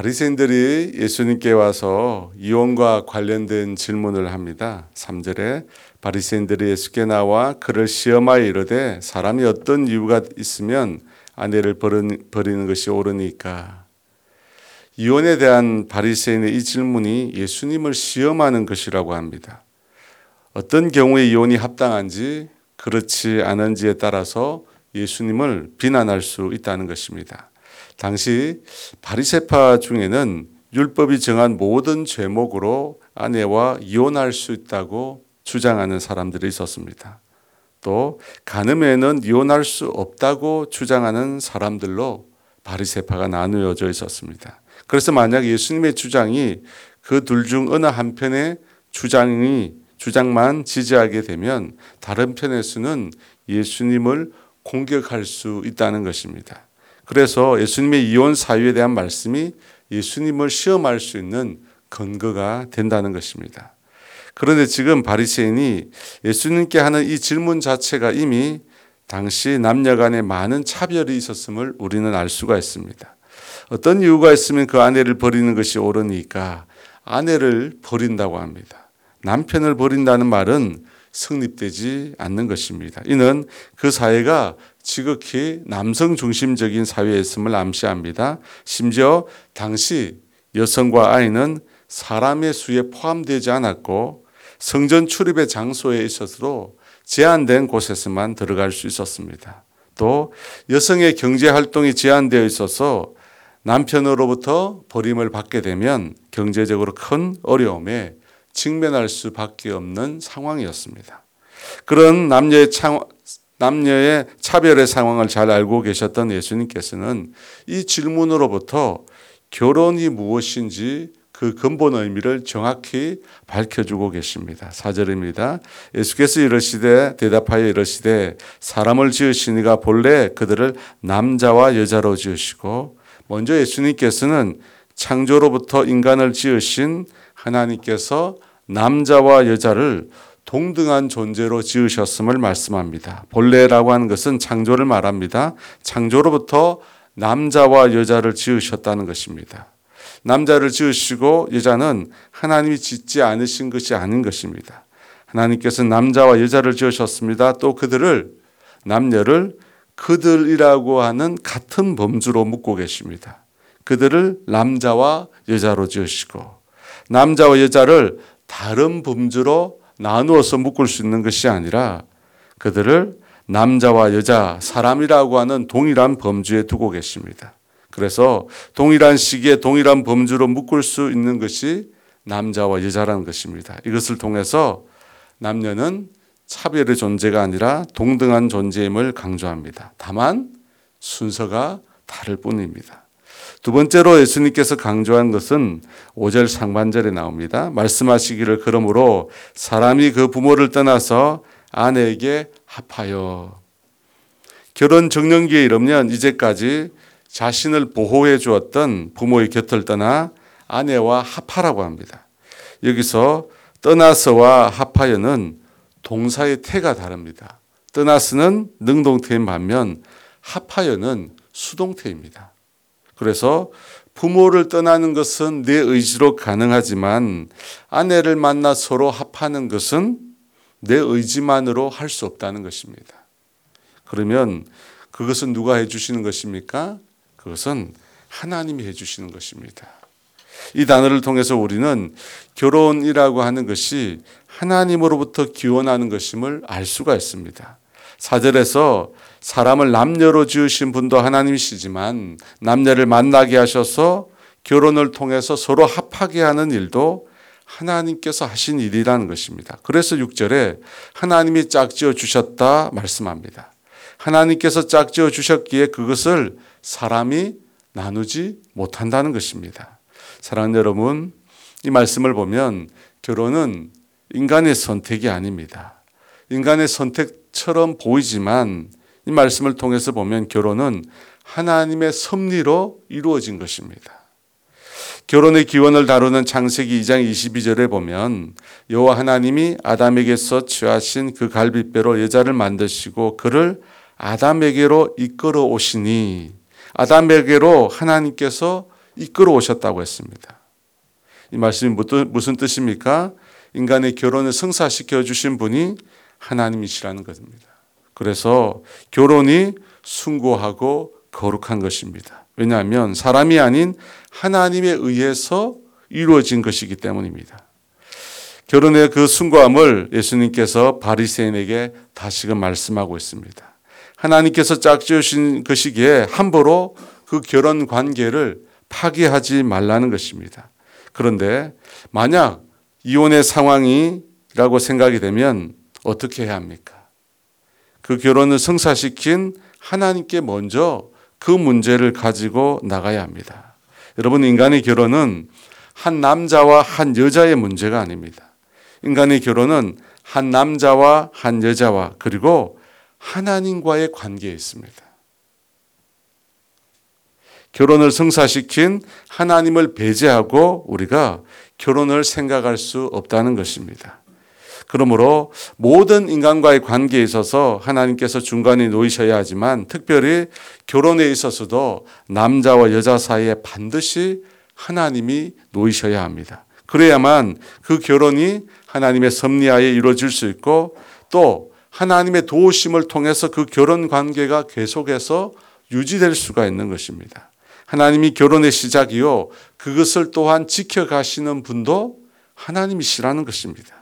바리새인들이 예수님께 와서 이혼과 관련된 질문을 합니다. 3절에 바리새인들이 예수께 나와 그를 시험하여 이르되 사람이 어떤 이유가 있으면 아내를 버리는 것이 옳으니까 이혼에 대한 바리새인의 이 질문이 예수님을 시험하는 것이라고 합니다. 어떤 경우에 이혼이 합당한지 그렇지 않은지에 따라서 예수님을 비난할 수 있다는 것입니다. 당시 바리세파 중에는 율법이 정한 모든 죄목으로 아내와 이혼할 수 있다고 주장하는 사람들이 있었습니다. 또 간음에는 이혼할 수 없다고 주장하는 사람들로 바리세파가 나누어져 있었습니다. 그래서 만약 예수님의 주장이 그 둘 중 어느 한편의 주장이 주장만 지지하게 되면 다른 편에서는 예수님을 공격할 수 있다는 것입니다. 그래서 예수님의 이혼 사유에 대한 말씀이 예수님을 시험할 수 있는 근거가 된다는 것입니다. 그런데 지금 바리새인이 예수님께 하는 이 질문 자체가 이미 당시 남녀 간에 많은 차별이 있었음을 우리는 알 수가 있습니다. 어떤 이유가 있으면 그 아내를 버리는 것이 옳으니까 아내를 버린다고 합니다. 남편을 버린다는 말은 성립되지 않는 것입니다. 이는 그 사회가 지극히 남성 중심적인 사회였음을 암시합니다. 심지어 당시 여성과 아이는 사람의 수에 포함되지 않았고 성전 출입의 장소에 있어서도 제한된 곳에서만 들어갈 수 있었습니다. 또 여성의 경제 활동이 제한되어 있어서 남편으로부터 버림을 받게 되면 경제적으로 큰 어려움에 직면할 수밖에 없는 상황이었습니다. 그런 남녀의 차, 남녀의 차별의 상황을 잘 알고 계셨던 예수님께서는 이 질문으로부터 결혼이 무엇인지 그 근본 의미를 정확히 밝혀주고 계십니다. 4절입니다. 예수께서 이르시되 대답하여 이르시되 사람을 지으시니가 본래 그들을 남자와 여자로 지으시고 먼저 예수님께서는 창조로부터 인간을 지으신 하나님께서 남자와 여자를 동등한 존재로 지으셨음을 말씀합니다. 본래라고 하는 것은 창조를 말합니다. 창조로부터 남자와 여자를 지으셨다는 것입니다. 남자를 지으시고 여자는 하나님이 짓지 않으신 것이 아닌 것입니다. 하나님께서 남자와 여자를 지으셨습니다. 또 그들을 남녀를 그들이라고 하는 같은 범주로 묶고 계십니다. 그들을 남자와 여자로 지으시고 남자와 여자를 다른 범주로 나누어서 묶을 수 있는 것이 아니라 그들을 남자와 여자, 사람이라고 하는 동일한 범주에 두고 계십니다. 그래서 동일한 시기에 동일한 범주로 묶을 수 있는 것이 남자와 여자라는 것입니다. 이것을 통해서 남녀는 차별의 존재가 아니라 동등한 존재임을 강조합니다. 다만 순서가 다를 뿐입니다. 두 번째로 예수님께서 강조한 것은 5절 상반절에 나옵니다. 말씀하시기를 그러므로 사람이 그 부모를 떠나서 아내에게 합하여 결혼 정년기에 이르면 이제까지 자신을 보호해 주었던 부모의 곁을 떠나 아내와 합하라고 합니다. 여기서 떠나서와 합하여는 동사의 태가 다릅니다. 떠나서는 능동태인 반면 합하여는 수동태입니다. 그래서 부모를 떠나는 것은 내 의지로 가능하지만 아내를 만나 서로 합하는 것은 내 의지만으로 할 수 없다는 것입니다. 그러면 그것은 누가 해주시는 것입니까? 그것은 하나님이 해주시는 것입니다. 이 단어를 통해서 우리는 결혼이라고 하는 것이 하나님으로부터 기원하는 것임을 알 수가 있습니다. 사절에서 사람을 남녀로 지으신 분도 하나님이시지만 남녀를 만나게 하셔서 결혼을 통해서 서로 합하게 하는 일도 하나님께서 하신 일이라는 것입니다. 그래서 6절에 하나님이 짝지어 주셨다 말씀합니다. 하나님께서 짝지어 주셨기에 그것을 사람이 나누지 못한다는 것입니다. 사랑하는 여러분, 이 말씀을 보면 결혼은 인간의 선택이 아닙니다. 인간의 선택 처럼 보이지만 이 말씀을 통해서 보면 결혼은 하나님의 섭리로 이루어진 것입니다. 결혼의 기원을 다루는 창세기 2장 22절에 보면 여호와 하나님이 아담에게서 취하신 그 갈비뼈로 여자를 만드시고 그를 아담에게로 이끌어 오시니 아담에게로 하나님께서 이끌어 오셨다고 했습니다. 이 말씀이 무슨 뜻입니까? 인간의 결혼을 성사시켜 주신 분이 하나님이시라는 것입니다. 그래서 결혼이 숭고하고 거룩한 것입니다. 왜냐하면 사람이 아닌 하나님에 의해서 이루어진 것이기 때문입니다. 결혼의 그 숭고함을 예수님께서 바리새인에게 다시금 말씀하고 있습니다. 하나님께서 짝지으신 것이기에 함부로 그 결혼 관계를 파기하지 말라는 것입니다. 그런데 만약 이혼의 상황이라고 생각이 되면 어떻게 해야 합니까? 그 결혼을 성사시킨 하나님께 먼저 그 문제를 가지고 나가야 합니다. 여러분, 인간의 결혼은 한 남자와 한 여자의 문제가 아닙니다. 인간의 결혼은 한 남자와 한 여자와 그리고 하나님과의 관계에 있습니다. 결혼을 성사시킨 하나님을 배제하고 우리가 결혼을 생각할 수 없다는 것입니다. 그러므로 모든 인간과의 관계에 있어서 하나님께서 중간에 놓이셔야 하지만 특별히 결혼에 있어서도 남자와 여자 사이에 반드시 하나님이 놓이셔야 합니다. 그래야만 그 결혼이 하나님의 섭리하에 이루어질 수 있고 또 하나님의 도우심을 통해서 그 결혼 관계가 계속해서 유지될 수가 있는 것입니다. 하나님이 결혼의 시작이요. 그것을 또한 지켜가시는 분도 하나님이시라는 것입니다.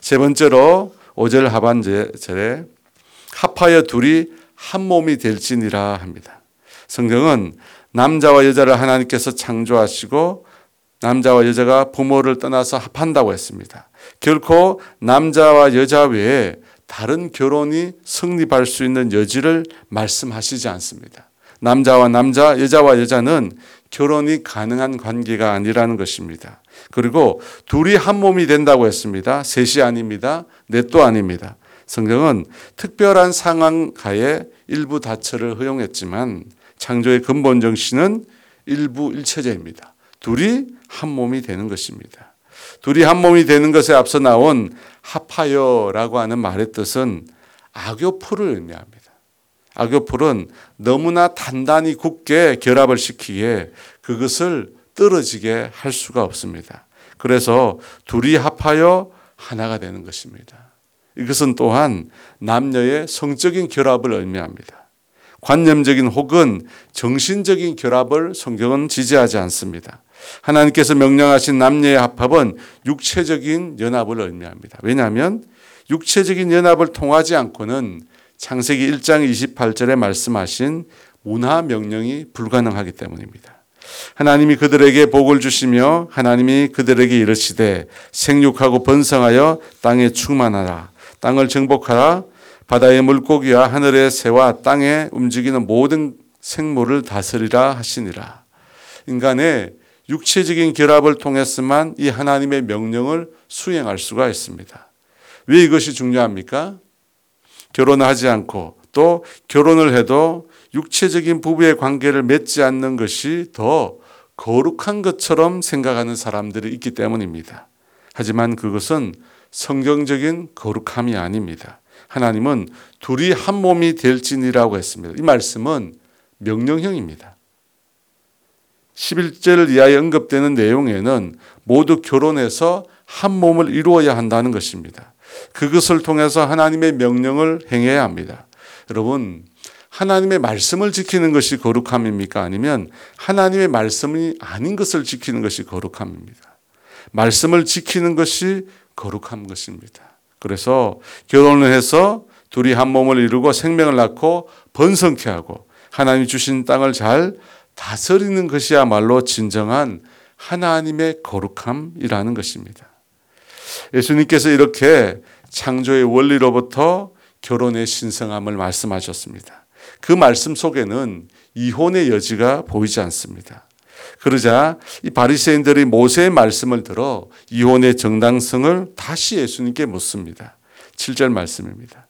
세 번째로 5절 하반절에 합하여 둘이 한 몸이 될지니라 합니다. 성경은 남자와 여자를 하나님께서 창조하시고 남자와 여자가 부모를 떠나서 합한다고 했습니다. 결코 남자와 여자 외에 다른 결혼이 성립할 수 있는 여지를 말씀하시지 않습니다. 남자와 남자, 여자와 여자는 결혼이 가능한 관계가 아니라는 것입니다. 그리고 둘이 한 몸이 된다고 했습니다. 셋이 아닙니다. 넷도 아닙니다. 성경은 특별한 상황 하에 일부 다처를 허용했지만 창조의 근본 정신은 일부 일체제입니다. 둘이 한 몸이 되는 것입니다. 둘이 한 몸이 되는 것에 앞서 나온 합하여라고 하는 말의 뜻은 악교풀을 의미합니다. 악교풀은 너무나 단단히 굳게 결합을 시키기에 그것을 떨어지게 할 수가 없습니다. 그래서 둘이 합하여 하나가 되는 것입니다. 이것은 또한 남녀의 성적인 결합을 의미합니다. 관념적인 혹은 정신적인 결합을 성경은 지지하지 않습니다. 하나님께서 명령하신 남녀의 합합은 육체적인 연합을 의미합니다. 왜냐하면 육체적인 연합을 통하지 않고는 창세기 1장 28절에 말씀하신 문화 명령이 불가능하기 때문입니다. 하나님이 그들에게 복을 주시며 하나님이 그들에게 이르시되 생육하고 번성하여 땅에 충만하라 땅을 정복하라 바다의 물고기와 하늘의 새와 땅에 움직이는 모든 생물을 다스리라 하시니라. 인간의 육체적인 결합을 통해서만 이 하나님의 명령을 수행할 수가 있습니다. 왜 이것이 중요합니까? 결혼하지 않고 또 결혼을 해도 육체적인 부부의 관계를 맺지 않는 것이 더 거룩한 것처럼 생각하는 사람들이 있기 때문입니다. 하지만 그것은 성경적인 거룩함이 아닙니다. 하나님은 둘이 한 몸이 될지니라고 했습니다. 이 말씀은 명령형입니다. 11절 이하에 언급되는 내용에는 모두 결혼해서 한 몸을 이루어야 한다는 것입니다. 그것을 통해서 하나님의 명령을 행해야 합니다. 여러분, 하나님의 말씀을 지키는 것이 거룩함입니까? 아니면 하나님의 말씀이 아닌 것을 지키는 것이 거룩함입니다. 말씀을 지키는 것이 거룩한 것입니다. 그래서 결혼을 해서 둘이 한 몸을 이루고 생명을 낳고 번성케 하고 하나님이 주신 땅을 잘 다스리는 것이야말로 진정한 하나님의 거룩함이라는 것입니다. 예수님께서 이렇게 창조의 원리로부터 결혼의 신성함을 말씀하셨습니다. 그 말씀 속에는 이혼의 여지가 보이지 않습니다. 그러자 이 바리새인들이 모세의 말씀을 들어 이혼의 정당성을 다시 예수님께 묻습니다. 7절 말씀입니다.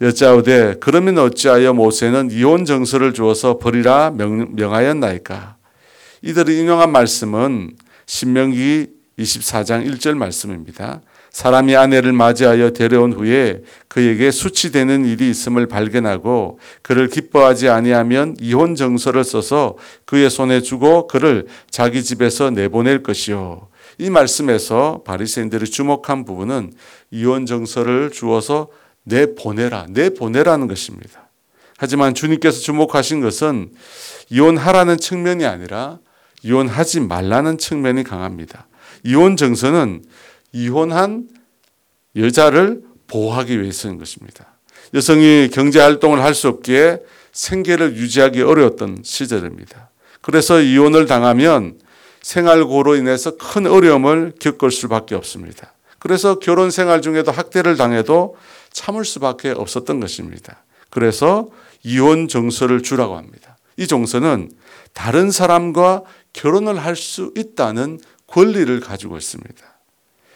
여짜오되 그러면 어찌하여 모세는 이혼 정서를 주어서 버리라 명, 명하였나이까? 이들이 인용한 말씀은 신명기 24장 1절 말씀입니다. 사람이 아내를 맞이하여 데려온 후에 그에게 수치되는 일이 있음을 발견하고 그를 기뻐하지 아니하면 이혼 정서를 써서 그의 손에 주고 그를 자기 집에서 내보낼 것이요. 이 말씀에서 바리새인들이 주목한 부분은 이혼 정서를 주어서 내보내라, 내보내라는 것입니다. 하지만 주님께서 주목하신 것은 이혼하라는 측면이 아니라 이혼하지 말라는 측면이 강합니다. 이혼 정서는 이혼한 여자를 보호하기 위해서인 것입니다. 여성이 경제 활동을 할 수 없기에 생계를 유지하기 어려웠던 시절입니다. 그래서 이혼을 당하면 생활고로 인해서 큰 어려움을 겪을 수밖에 없습니다. 그래서 결혼 생활 중에도 학대를 당해도 참을 수밖에 없었던 것입니다. 그래서 이혼 정서를 주라고 합니다. 이 정서는 다른 사람과 결혼을 할 수 있다는 권리를 가지고 있습니다.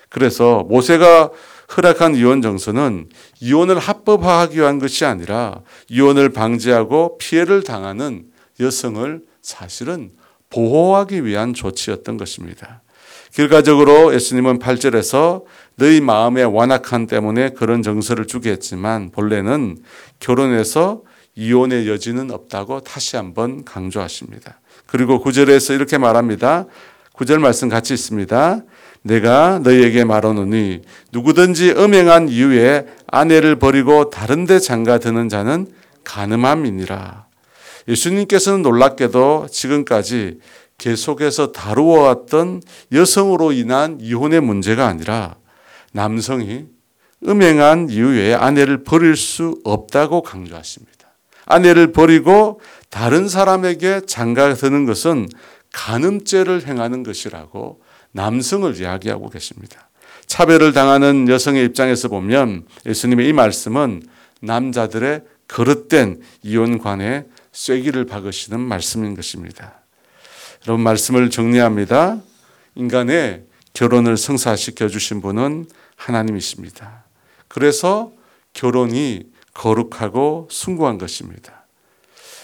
그래서 모세가 허락한 이혼 정서는 이혼을 합법화하기 위한 것이 아니라 이혼을 방지하고 피해를 당하는 여성을 사실은 보호하기 위한 조치였던 것입니다. 결과적으로 예수님은 8절에서 너희 마음의 완악한 때문에 그런 정서를 주게 했지만 본래는 결혼해서 이혼의 여지는 없다고 다시 한번 강조하십니다. 그리고 9절에서 이렇게 말합니다. 9절 말씀 같이 있습니다. 내가 너희에게 말하노니 누구든지 음행한 이후에 아내를 버리고 다른 데 장가 드는 자는 가늠함이니라. 예수님께서는 놀랍게도 지금까지 계속해서 다루어왔던 여성으로 인한 이혼의 문제가 아니라 남성이 음행한 이후에 아내를 버릴 수 없다고 강조하십니다. 아내를 버리고 다른 사람에게 장가 드는 것은 간음죄를 행하는 것이라고 남성을 이야기하고 계십니다. 차별을 당하는 여성의 입장에서 보면 예수님의 이 말씀은 남자들의 거릇된 이혼관에 쐐기를 박으시는 말씀인 것입니다. 여러분 말씀을 정리합니다. 인간의 결혼을 성사시켜 주신 분은 하나님이십니다. 그래서 결혼이 거룩하고 숭고한 것입니다.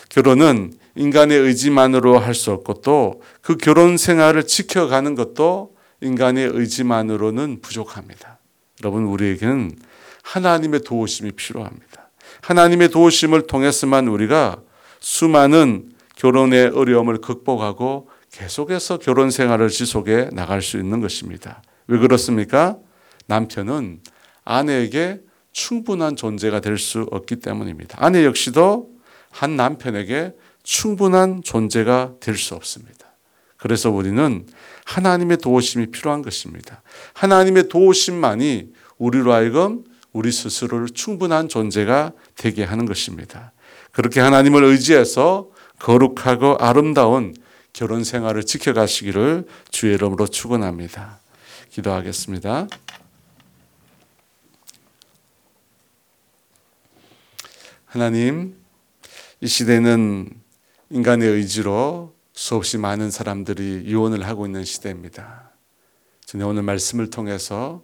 결혼은 인간의 의지만으로 할 수 없고 또그 결혼 생활을 지켜가는 것도 인간의 의지만으로는 부족합니다. 여러분, 우리에게는 하나님의 도우심이 필요합니다. 하나님의 도우심을 통해서만 우리가 수많은 결혼의 어려움을 극복하고 계속해서 결혼 생활을 지속해 나갈 수 있는 것입니다. 왜 그렇습니까? 남편은 아내에게 충분한 존재가 될 수 없기 때문입니다. 아내 역시도 한 남편에게 충분한 존재가 될 수 없습니다. 그래서 우리는 하나님의 도우심이 필요한 것입니다. 하나님의 도우심만이 우리로 하여금 우리 스스로를 충분한 존재가 되게 하는 것입니다. 그렇게 하나님을 의지해서 거룩하고 아름다운 결혼 생활을 지켜가시기를 주의 이름으로 축원합니다. 기도하겠습니다. 하나님, 이 시대는 인간의 의지로 수없이 많은 사람들이 이혼을 하고 있는 시대입니다. 저는 오늘 말씀을 통해서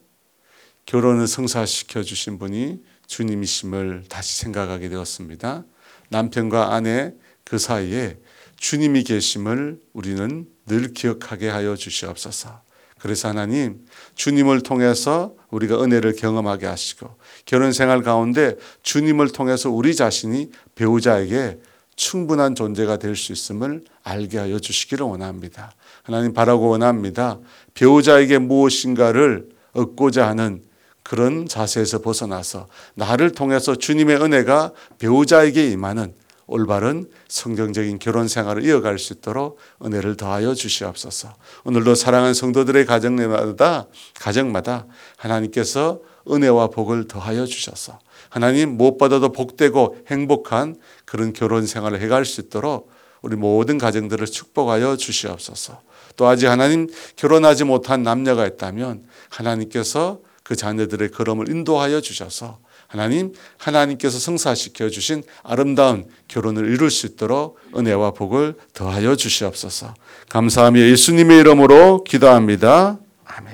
결혼을 성사시켜 주신 분이 주님이심을 다시 생각하게 되었습니다. 남편과 아내 그 사이에 주님이 계심을 우리는 늘 기억하게 하여 주시옵소서. 그래서 하나님, 주님을 통해서 우리가 은혜를 경험하게 하시고 결혼 생활 가운데 주님을 통해서 우리 자신이 배우자에게 충분한 존재가 될 수 있음을 알게 하여 주시기를 원합니다. 하나님 바라고 원합니다. 배우자에게 무엇인가를 얻고자 하는 그런 자세에서 벗어나서 나를 통해서 주님의 은혜가 배우자에게 임하는 올바른 성경적인 결혼 생활을 이어갈 수 있도록 은혜를 더하여 주시옵소서. 오늘도 사랑하는 성도들의 가정마다 가정마다 하나님께서 은혜와 복을 더하여 주셔서 하나님 무엇보다도 복되고 행복한 그런 결혼 생활을 해갈 수 있도록 우리 모든 가정들을 축복하여 주시옵소서. 또 아직 하나님 결혼하지 못한 남녀가 있다면 하나님께서 그 자녀들의 걸음을 인도하여 주셔서 하나님, 하나님께서 성사시켜 주신 아름다운 결혼을 이룰 수 있도록 은혜와 복을 더하여 주시옵소서. 감사하며 예수님의 이름으로 기도합니다. 아멘.